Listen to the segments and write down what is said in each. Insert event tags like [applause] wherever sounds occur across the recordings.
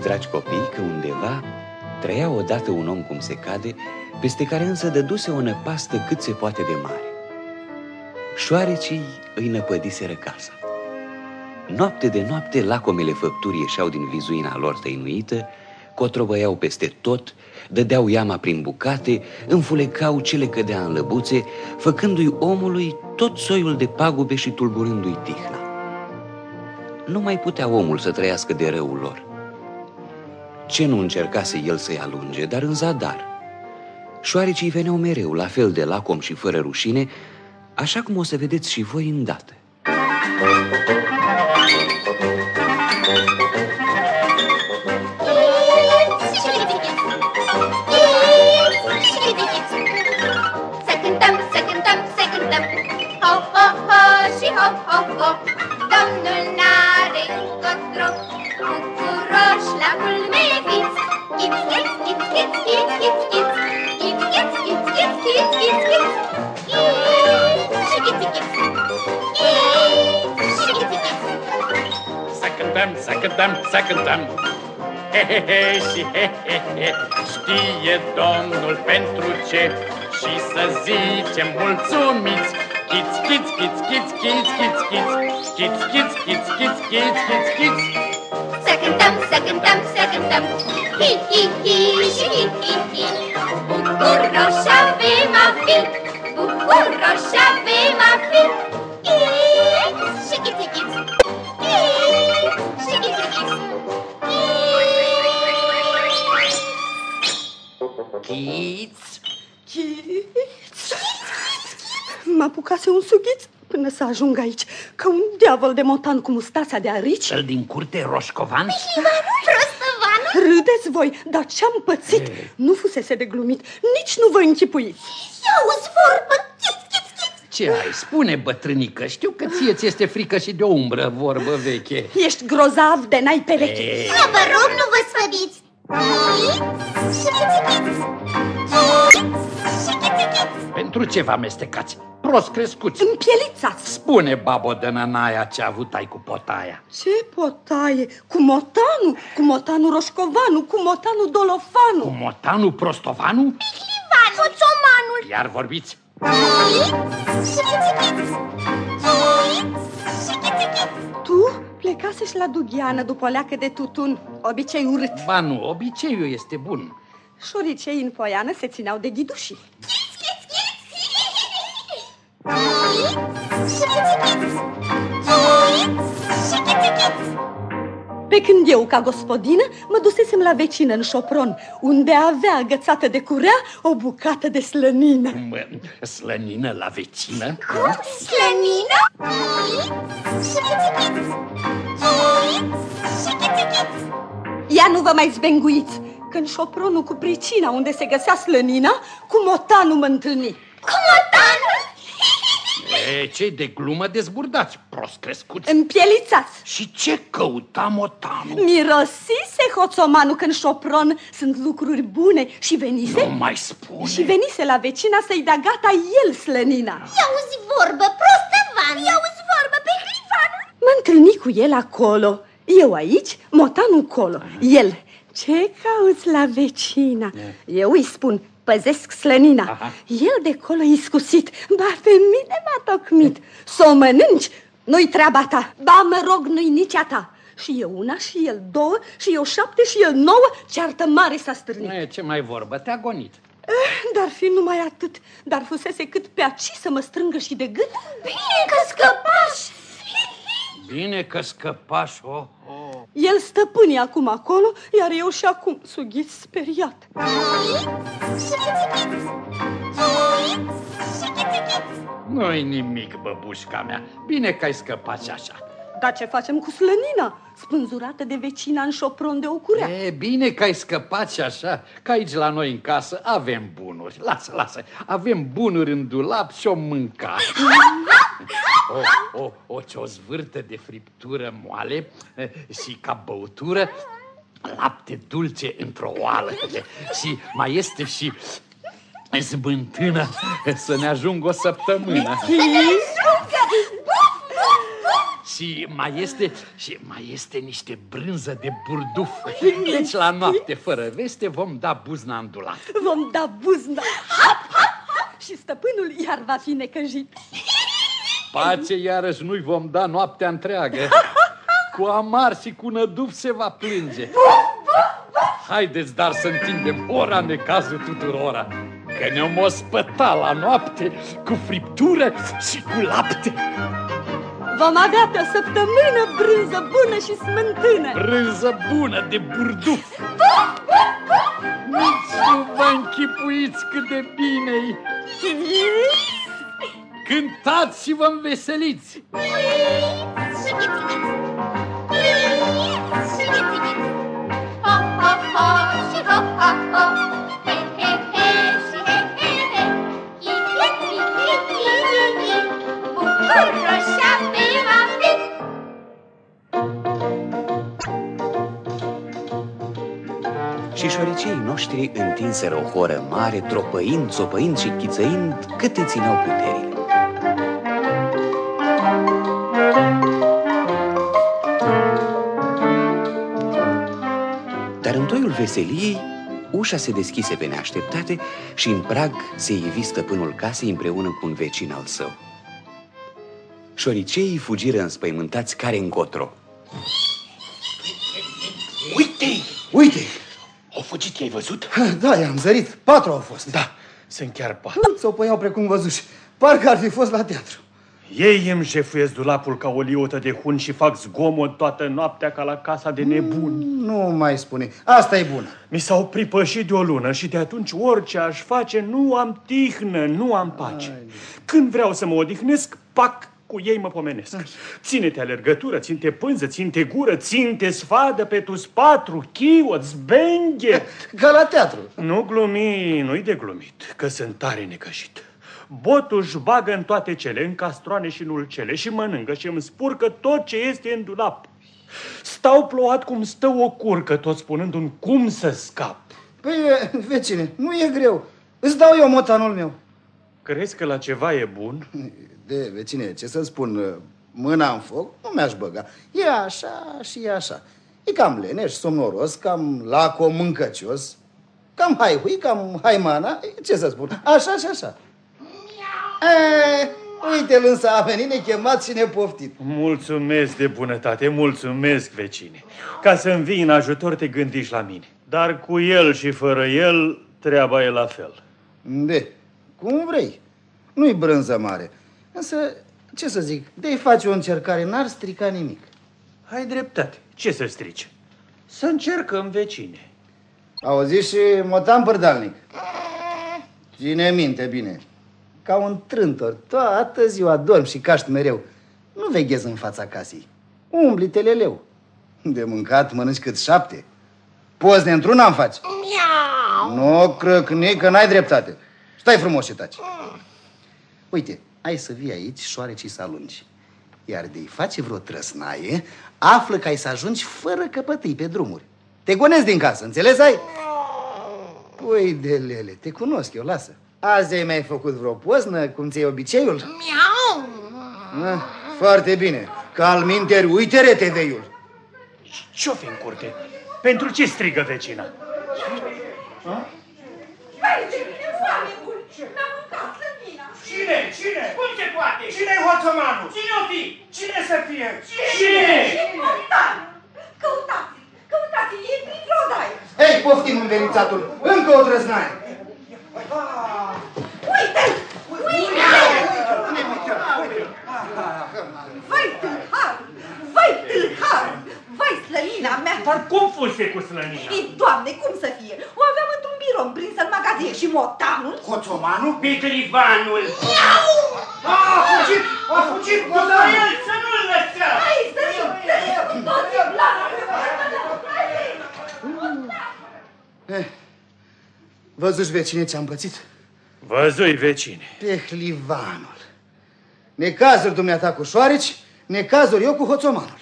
Se spune, dragi copii, că undeva trăia odată un om cum se cade, peste care însă dăduse o năpastă cât se poate de mare. Șoarecii îi năpădiseră casa. Noapte de noapte, lacomele făpturi ieșeau din vizuina lor tăinuită, cotrobăiau peste tot, dădeau iama prin bucate, înfulecau ce le cădea în lăbuțe, făcându-i omului tot soiul de pagube și tulburându-i tihna. Nu mai putea omul să trăiască de răul lor. Ce nu încercase el să-i alunge, dar în zadar. Șoarecii veneau mereu, la fel de lacom și fără rușine, așa cum o să vedeți și voi îndată. Să cântăm, să cântăm, să cântăm Ho, ho, ho și ho, ho, ho cântăm, să cântăm, să cântăm He, he, he și he, he, he Știe Domnul pentru ce Și să zicem mulțumiți Chiți, chiți, chiți, chiți, chiți, chiți, chiți Chiți, chiți, chiți, chiți, chiți, chiți, chiți Să cântăm, să cântăm, să cântăm. Hi, hi, hi și hi, hi, hi. Bucuroși avem a fi Bucuroși avem a fi. Ghiț și ghiț, ghiț Ghiț și ghiț, ghiț Chiți, Chiți. Mă apucase un sughiț până să ajung aici, ca un diavol de motan cu mustața de arici. cel din curte roșcovan? Prostăvanul Râdeți voi, dar ce-am pățit nu fusese de glumit, nici nu vă închipuiți. Ia-uzi vorbă Ghiț, ghiț, ghiț Ce ai? Spune, bătrânică, știu că ție ți este frică și de o umbră, vorbă veche. Ești grozav de n-ai pereche. Ei, Ia vă rog, nu vă sfădiți Ghiț și ghiț, ghiț Ghiț și ghiț, ghiț pentru ce vă amestecați? Prost crescuți. Împielițați. Spune, babo de nănaia, ce a avut ai cu potaia. Ce potaie? Cu motanul, cu motanul roșcovanul, cu motanul Cu dolofanu. motanul prostovanu? Ivan, Hoțomanul Iar vorbiți? Și ghiț, ghiț Și ghiț, ghiț Tu plecasești la Dugheană după o leacă de tutun, obicei urât. Ba nu, obiceiul este bun. Șoricei în poiană se țineau de ghidușii. Pe când eu, ca gospodină, mă dusesem la vecină în șopron, unde avea agățată de curea o bucată de slănină. Mă, Slănină la vecină? Slănină? Ia nu vă mai zbenguiți, că în șopronul cu pricina unde se găsea slănina, cu motanul mă întâlni. Cu motanul? E, ce de glumă dezburdați, prost crescuți. Împielițați! Și ce căuta motanul? Mirosise hoțomanul că în șopron sunt lucruri bune și venise... Nu mai spune. Și venise la vecina să-i dea gata el slănina. Ia-uzi vorbă, prostăvan Ia-uzi vorbă pe hlifanul Mă întâlni cu el acolo. Eu aici, motanul colo. El, ce cauți la vecina? Eu îi spun, păzesc slănina. Aha. El de colo iscusit, ba pe mine m-a tocmit. Să o mănânci, nu-i treaba ta, ba mă rog, nu-i nici a ta. Și eu una, și el două, și eu șapte, și el nouă, ceartă mare s-a stârnit. E, ce mai vorbă, te-a gonit. Eh, Dar fi numai atât, dar fusese cât pe aci să mă strângă și de gât. Bine că scăpași Bine că scăpași, oh, oh. El stăpâni acum acolo, iar eu și acum sughiți speriat. Nu-i nimic, băbușca mea. Bine că ai scăpat și așa. Dar ce facem cu slănina, spânzurată de vecina în șopron de o curea? E, bine că ai scăpat și așa, că aici la noi în casă avem bunuri. Lasă, lasă, avem bunuri în dulap și o mânca. [laughs] O, o, o ciozvârtă de friptură moale eh, și ca băutură lapte dulce într-o oală. Și mai este și zbântână să ne ajungă o săptămână. Și și mai este, și mai este niște brânză de burduf. Deci la noapte, fără veste, vom da buzna în dulap. Vom da buzna. Hap, hap, hap. Și stăpânul iar va fi necăjit. Pace iarăși nu-i vom da noaptea întreagă. [laughs] Cu amar și cu năduf se va plânge. Haideți dar să întindem ora necazul tuturora, că ne-om ospăta la noapte cu friptură și cu lapte. Vom avea pe o săptămână brânză bună și smântână. Brânză bună de burduf. Nici nu vă închipuiți cât de bine Cântați și vă înveseliți! Și șoricei noștri întinseră o horă mare, tropăind, țopăind și chițăind cât îți țineau puterile. Dar în toiul veseliei, ușa se deschise pe neașteptate și în prag se ivi stăpânul casei împreună cu un vecin al său. Șoriceii fugiră înspăimântați care încotro. Uite! Uite! Au fugit, i-ai văzut? Da, i-am zărit. Patru au fost. Da, sunt chiar patru. S-o păiau precum văzuși. Parcă ar fi fost la teatru. Ei îmi șefuiesc dulapul ca o liotă de hun și fac zgomot toată noaptea ca la casa de nebuni. Nu mai spune. Asta e bună. Mi s-au pripășit de o lună și de atunci orice aș face, nu am tihnă, nu am pace. Când vreau să mă odihnesc, pac, cu ei mă pomenesc. Ține-te alergătură, ține-te pânză, ține-te gură, ține-te sfadă pe tu patru, chiot, zbenghe. Ca la teatru. Nu glumi, nu-i de glumit, că sunt tare necășit. Botul își bagă în toate cele, în castroane și în ulcele și mănâncă și îmi spurcă tot ce este în dulap. Stau plouat cum stă o curcă, tot spunându-mi cum să scap. Păi, vecine, nu e greu. Îți dau eu motanul meu. Crezi că la ceva e bun? De, vecine, ce să spun, mâna în foc nu mi-aș băga. E așa și e așa. E cam leneș, somnoros, cam laco, mâncăcios, cam haihui, cam haimana, ce să spun, așa și așa. E, uite-l însă a venit nechemat și nepoftit. Mulțumesc de bunătate, mulțumesc, vecine. Ca să-mi vii în ajutor, te gândiși la mine. Dar cu el și fără el, treaba e la fel. De, cum vrei. Nu-i brânză mare. Însă, ce să zic, de-i face o încercare, n-ar strica nimic. Ai dreptate. Ce să strici? Să încercăm, vecine. Auzi și motan părdalnic. Ține minte bine. Ca un trântor, toată ziua dorm și caști mereu. Nu veghezi în fața casei. Umbli teleleu. De mâncat mănânci cât șapte. Poți de într-una am faci. Nu crăcni că n-ai dreptate. Stai frumos și taci. Uite, ai să vii aici, șoarecii să alungi. Iar de-i face vreo trăsnaie, află că ai să ajungi fără căpătâi pe drumuri. Te gonezi din casă, înțeles ai? Păi de lele, te cunosc eu, lasă. Azi ai mai făcut vreo poznă, cum ți-e obiceiul? Miau! Ah, foarte bine. Cal minteri, uite reteveiul. Ce-o fi în curte? Pentru ce strigă vecina? Cine? Cine? Cum se poate? Cine-i hoțămanul? Cine o fi? Cine să fie? Cine? Montan! Căutați! Căutați! E prin rodai! Hei, poftim învelițatul! Încă o trăznaie! Uite-l! Uite-l! Vai, tâlhar! Vai, tâlhar! Vai, slănina mea! Dar cum fuse cu slănina? Ei, doamne, cum să fie? O aveam într-un birou prins în magazie și motanul... Hoțomanul? Petrivanul! Miau! A, a fugit! A fugit! O să el să nu-l lăsăm! Hai, sărim, sărim cu toții plana! Eh, Văzuși vecine ce-am pățit? Văzui, vecine. Pehlivanul. Necazuri dumneata cu șoareci, necazuri eu cu hoțomanul.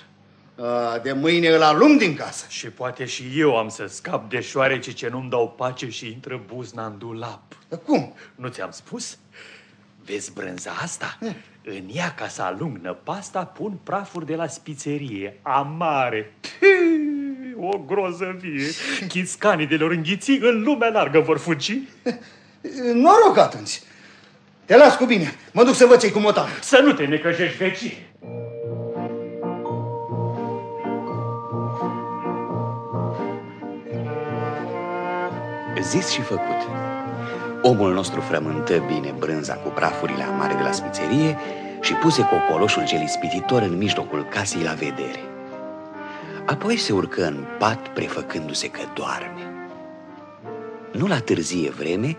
A, de mâine îl alum din casă. Și poate și eu am să scap de șoareci ce nu-mi dau pace și intră buzna în dulap. Dar cum? Nu ți-am spus? Vezi brânza asta? În ea, ca să alung năpasta, pun prafuri de la spițerie, amare. Pii, o grozăvie. Chiscanii de lor înghiții în lumea largă vor fugi. [laughs] Noroc atunci. Te las cu bine. Mă duc să văd ce cu motan. Să nu te necăjești vecine. Zis și făcut. Omul nostru frământă bine brânza cu prafurile amare de la spițerie și puse cocoloșul cel ispititor în mijlocul casei la vedere. Apoi se urcă în pat prefăcându-se că doarme. Nu la târzie vreme,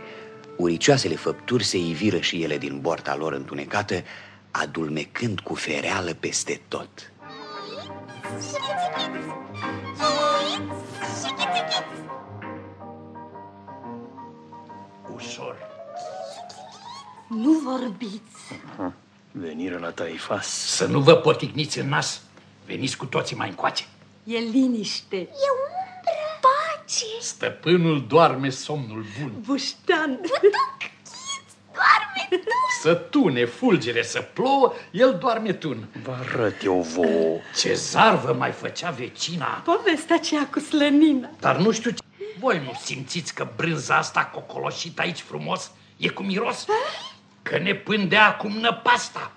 uricioasele făpturi se iviră și ele din borta lor întunecată, adulmecând cu fereală peste tot. Ușor. Nu vorbiți. Veniră la taifas. Să nu vă potigniți în nas. Veniți cu toții mai încoace. E liniște. E umbră. Pace. Stăpânul doarme somnul bun. Buștean. Doarme tu. Să tune fulgere, să plouă, el doarme tun. Vă arăt eu vouă. Ce zarvă mai făcea vecina. Povestea aceea cu slănina. Dar nu știu ce... Voi nu simțiți că brânza asta cocoloșită aici frumos e cu miros? Că ne pândea acum năpasta. Năpasta?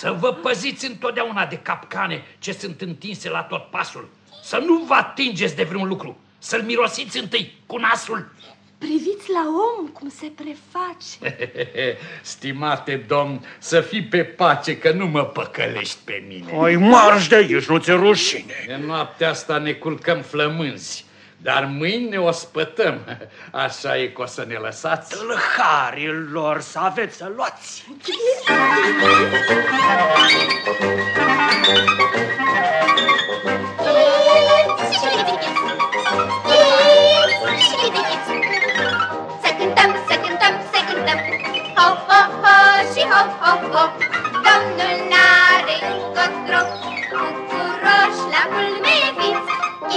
Să vă păziți întotdeauna de capcane ce sunt întinse la tot pasul. Să nu vă atingeți de vreun lucru. Să-l mirosiți întâi cu nasul. Priviți la om cum se preface. [laughs] Stimate domn, să fii pe pace că nu mă păcălești pe mine. Ai marș de aici, nu ți rușine. De noaptea asta ne culcăm flămânzi, dar mâine o spătăm. [laughs] Așa e că o să ne lăsați. Tâlharilor, să aveți să luați. Să cântăm, să cântăm, să cântăm Ho, ho, ho și ho, ho, ho Domnul n-are Să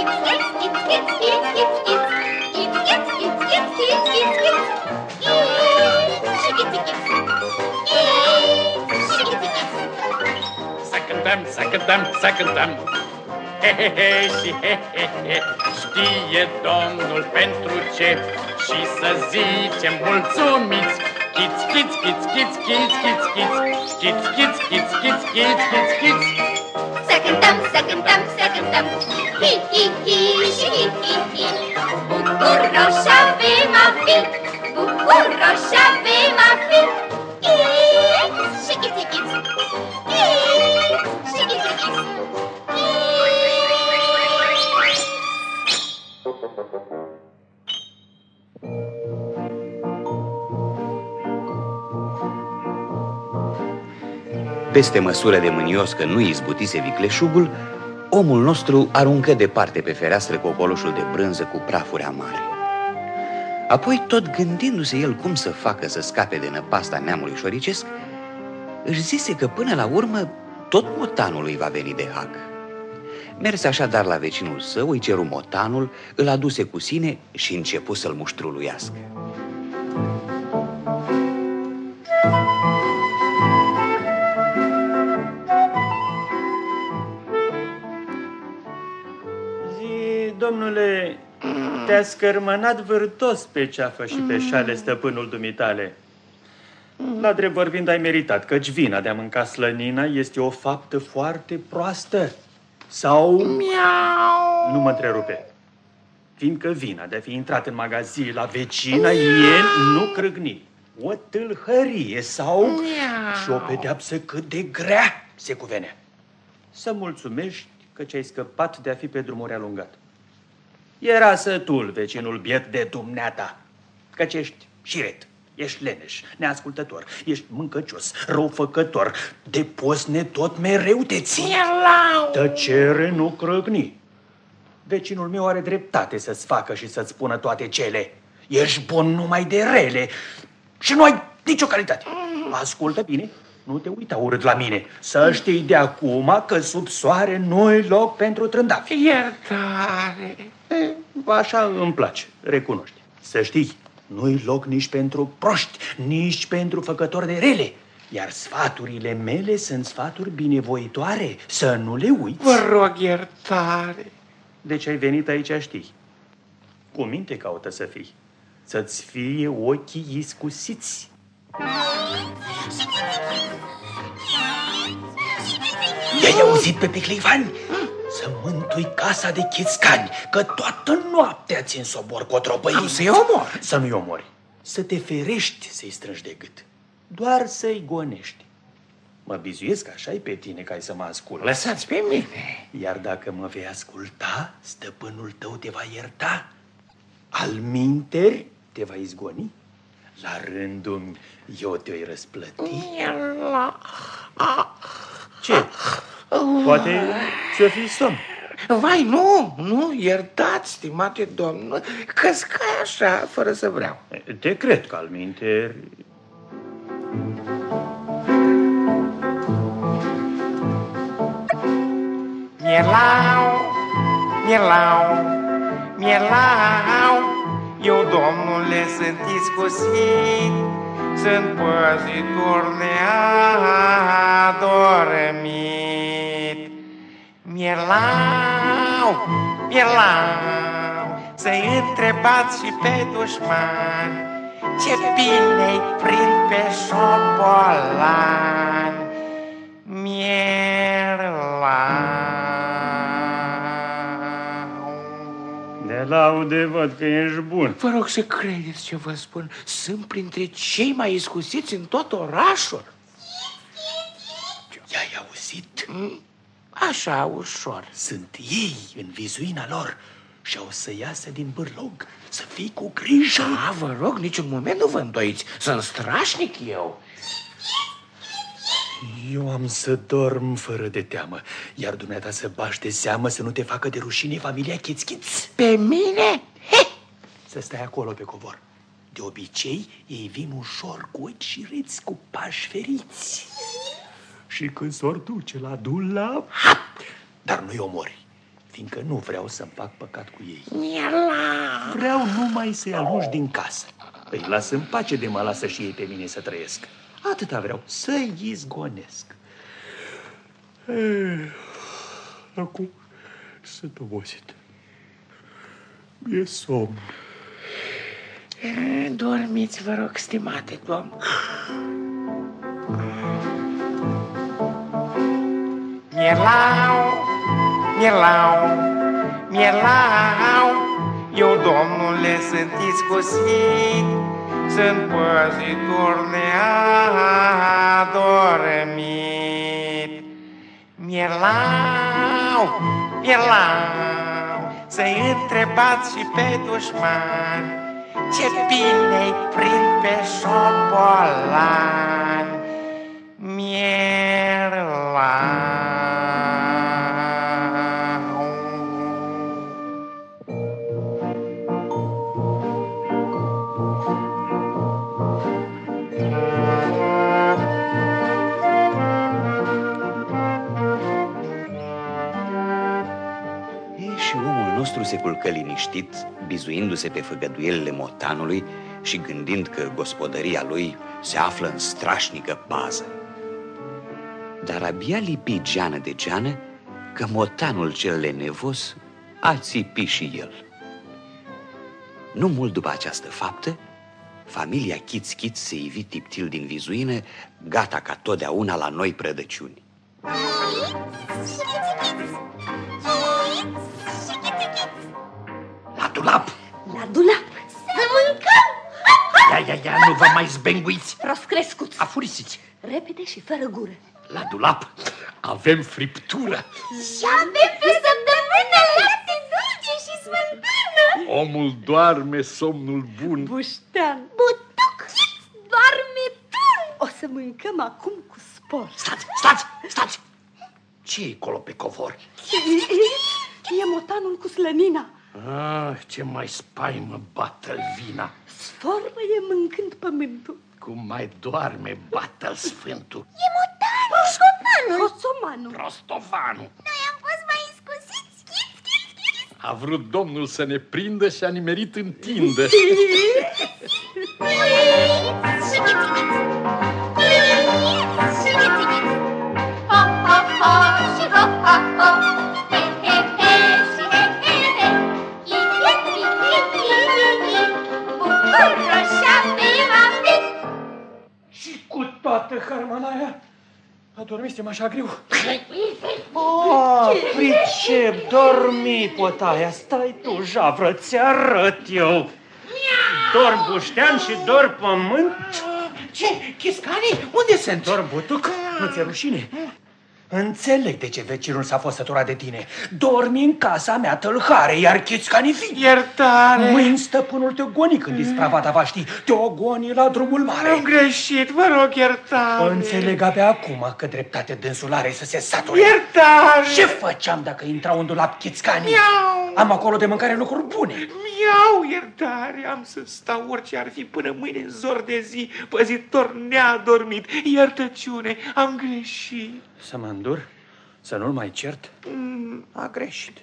cântăm, să cântăm, să cântăm He, he, he, și he, he, he. Știe Domnul pentru ce? Și să zicem mulțumiți. Chiți, chiți, chiți, chiți, chiți, chiți, chiți. Chiți, chiți, chiți, chiți, chiți, chiți, chiți Să cântăm, să cântăm, să cântăm. Hi, hi, hi și hi, hi, hi. Bucuroși avem a fi Bucuroși avem a fi. Chiți și chiți, chiți. Chiți și chiți, chiți Peste măsură de mânios că nu izbutise vicleșugul, omul nostru aruncă departe pe fereastră cocoloșul de brânză cu prafuri amare. Apoi, tot gândindu-se el cum să facă să scape de năpasta neamului șoricesc, își zise că până la urmă tot motanul îi va veni de hac. Merse așadar la vecinul său, îi ceru motanul, îl aduse cu sine și începu să-l muștruluiască. Domnule, te-a scărmănat vârtos pe ceafă și pe șale stăpânul dumitale. La drept vorbind ai meritat, căci vina de a mânca slănina este o faptă foarte proastă. Sau... Miau. Nu mă întrerupe. Fiindcă vina de a fi intrat în magazin la vecina e nu crâgni. O tâlhărie sau... Miau. Și o pedeapsă cât de grea se cuvene. Să mulțumești că ți-ai scăpat de a fi pe drumuri alungat. Era sătul vecinul biet de dumneata, căci ești șiret, ești leneș, neascultător, ești mâncăcios, răufăcător, de posne tot mereu te ții. Tăcere nu crăgni. Vecinul meu are dreptate să-ți facă și să-ți spună toate cele. Ești bun numai de rele și nu ai nicio calitate. Ascultă bine, nu te uita urât la mine. Să știi de acum că sub soare nu-i loc pentru trândafi. Iertare E, așa îmi place, recunoști. Să știi Nu-i loc nici pentru proști, nici pentru făcători de rele. Iar sfaturile mele sunt sfaturi binevoitoare, să nu le uiți. Vă rog iertare. Deci ai venit aici, știi. Cu minte caută să fii. Să-ți fie ochii iscusiți. I-ai auzit pe Picleivan? Să mântui casa de chițcani, că toată noaptea țin sobor cu o tropăie. Am să-i omor. Să nu-i omori. Să te ferești să-i strângi de gât. Doar să-i gonești. Mă bizuiesc așa pe tine ca ai să mă ascult. Lăsați pe mine. Iar dacă mă vei asculta, stăpânul tău te va ierta. Al minteri te va izgoni. La rândul eu te-o răsplăti. La... A... Ce? Poate să fii somn. Vai, nu, nu, iertați, stimate domn, că scai așa, fără să vreau. Te cred că al minteri... Mielau, mielau, mielau, eu, domnule, sunt iscusit, sunt păzitor neadormit. Mielau, mielau, să-i întrebați și pe dușman, ce bine-i prind pe șobolan. Mielau. De laude văd că ești bun. Vă rog să credeți ce vă spun. Sunt printre cei mai iscusiți în tot orașul. I-ai auzit? Mm, Așa, ușor. Sunt ei în vizuina lor și au să iasă din bârlog. Să fii cu grijă. Da, vă rog, niciun moment nu vă îndoiți. Sunt strașnic eu. Eu am să dorm fără de teamă, iar dumneata să bași de seamă să nu te facă de rușine familia Chițchiț. Pe mine? He! Să stai acolo pe covor. De obicei, ei vin ușor cu ochi și reți cu pași feriți. Și când s-or duce la dulap... Dar nu-i omori, fiindcă nu vreau să-mi fac păcat cu ei. Miela! Vreau numai să-i alungi din casă. Îi las în pace de mă lasă și ei pe mine să trăiesc. Atâta vreau, să-i izgonesc. Eh, Acum sunt obosit. E somn. E, Dormiți, vă rog, stimate domn. Mielau, mielau, mielau, eu, domnule, sunt iscusit, sunt păzitor neadormit. Mielau, mielau, să-i întrebați și pe dușman, ce bine-i prind pe șobolan. Se culcă liniștit, bizuindu-se pe făgăduielile motanului și gândind că gospodăria lui se află în strașnică pază. Dar abia lipi geană de geană că motanul cel lenevos a țipi și el. Nu mult după această faptă, familia Chiț-Chiț se ivi tiptil din vizuină, gata ca totdeauna la noi prădăciuni. La Ia, ia, ia, nu vă mai zbenguiți! Prost crescuți. Afurisiți! Repede și fără gură. La dulap avem friptură. Și avem pe săptămână lapte dulce și smântână! Omul doarme somnul bun. Buștean. Butuc! Doarme tun! O să mâncăm acum cu spor. Stați, stați, stați! ce e acolo pe covor? E motanul cu slănina. Ah, ce mai spaimă bată vina. Sformăie mâncând pământul. Cum mai doarme bată sfântul. E motanul! Rostofanul! Hosomanul. Rostovanul. Noi am fost mai iscusiți! Schit, schit, schit! A vrut domnul să ne prindă și a nimerit în tindă. Ho, ho, ho și ho, ho, ho cu toată harmanaia adormisem așa greu. Oh, pricep, dormi, potaia, stai tu, javră, ți-arăt eu. Dor buștean și dor pământ. Ce? Chiscanii? Unde sunt? Dor butuc? Nu ți-e rușine? Înțeleg de ce vecinul s-a fost săturat de tine. Dormi în casa mea tâlhare, iar chițcanii fi. Iertare! Mâini stăpânul te goni când isprava ta va ști. Te ogoni la drumul mare. Am greșit, vă rog iertare! Înțeleg abia acum că dreptate dânsul are să se sature. Iertare! Ce făceam dacă intrau în dulap chițcanii? Miau! Am acolo de mâncare lucruri bune. Miau, iertare! Am să stau orice ar fi până mâine în zor de zi, păzitor neadormit. Iertăciune, am greșit. Să mă îndur? Să nu-l mai cert? Mm, a greșit.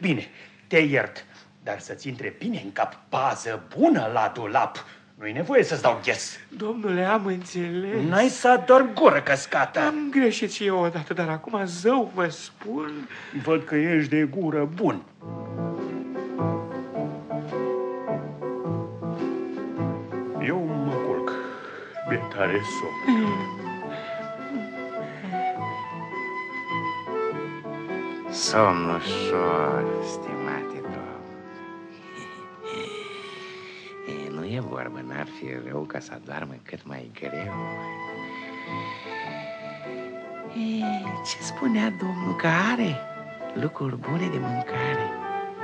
Bine, te iert, dar să-ți intre bine în cap pază bună la dulap. Nu-i nevoie să-ți dau ghes. Domnule, am înțeles. N-ai să ador gură căscată. Am greșit și eu odată, dar acum zău vă spun. Văd că ești de gură bun. Eu mă culc. Mi-e tare somn. Somn ușor, stimate domn. [laughs] E, nu e vorba, n-ar fi rău ca să adoarmă cât mai greu. E, ce spunea domnul că are lucruri bune de mâncare?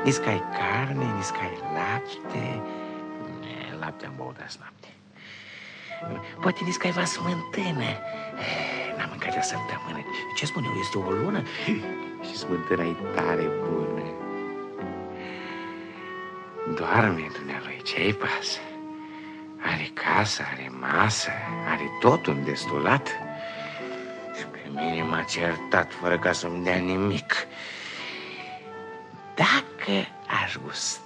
Niscai carne, niscai lapte. E, lapte am băut azi noapte. Poate niscai va smântână. E, N-am mâncat de o săptămână. Ce spun eu, este o lună? Și smântâna e tare bună. Doarme dumnealui, ce-i pasă? Are casă, are masă, are tot un destulat. Și pe mine m-a certat fără ca să-mi dea nimic. Dacă aș gusta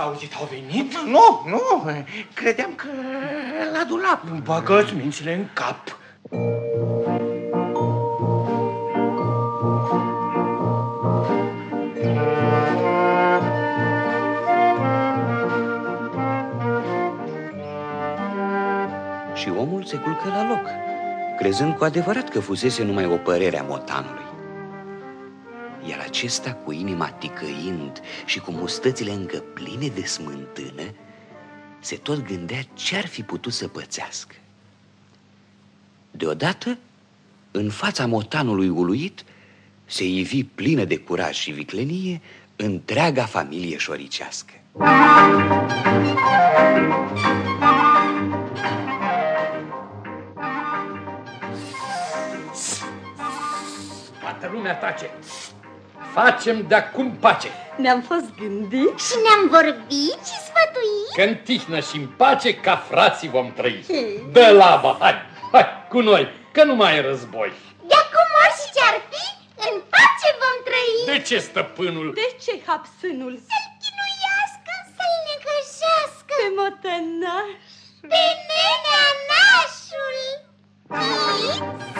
s-a auzit? Au venit? Nu, nu, credeam că la dulap. Bagă-ți mințile în cap. Și omul se culcă la loc, crezând cu adevărat că fusese numai o părere a motanului. Iar acesta, cu inima ticăind și cu mustățile încă pline de smântână, se tot gândea ce-ar fi putut să pățească. Deodată, în fața motanului uluit, se ivi plină de curaj și viclenie întreaga familie șoricească. Toată lumea tace. Facem de acum pace. Ne-am fost gândit Și ne-am vorbit și sfătuit Că în tihnă și în pace ca frații vom trăi. Dă laba, hai, hai, cu noi, că nu mai e război. De acum orice ce-ar fi, în pace vom trăi De ce stăpânul? De ce hapsânul Să-l chinuiască, să-l necăjească pe motănaș? Pe nenea nașul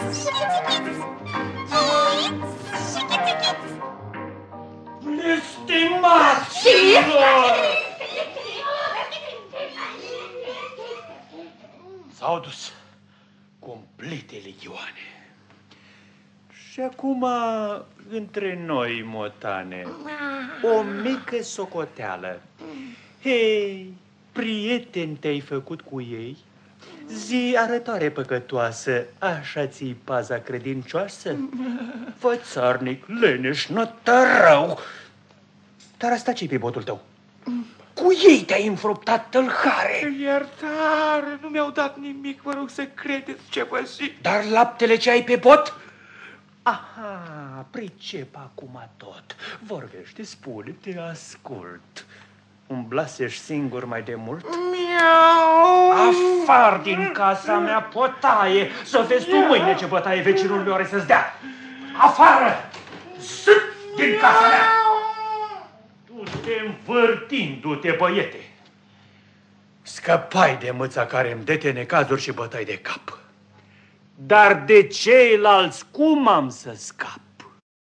Chiți și chiți-chiți Chiți și chiți-chiți Blestemaților! S-au dus complete legioane. Și acum, între noi, motane, o mică socoteală. Hei, prieten te-ai făcut cu ei? Zi arătoare păcătoasă, așa ți paza credincioasă? [laughs] Fățarnic, leneș, nătărău! Dar asta ce pe botul tău? Cu ei te-ai înfruptat tâlhare. Iertare, nu mi-au dat nimic, vă rog să credeți ce vă zic. Dar laptele ce ai pe bot? Aha, pricep acum tot. Vorbește, spune, te ascult. Umblasești singur mai de mult? Mi Afar din casa mea, potaie, să vezi tu mâine ce bătaie vecinul meu are să-ți dea. Afară! Zât din casa mea! Tu te învârtindu-te, băiete. Scăpai de mâța care îmi dete necazuri și bătai de cap. Dar de ceilalți cum am să scap?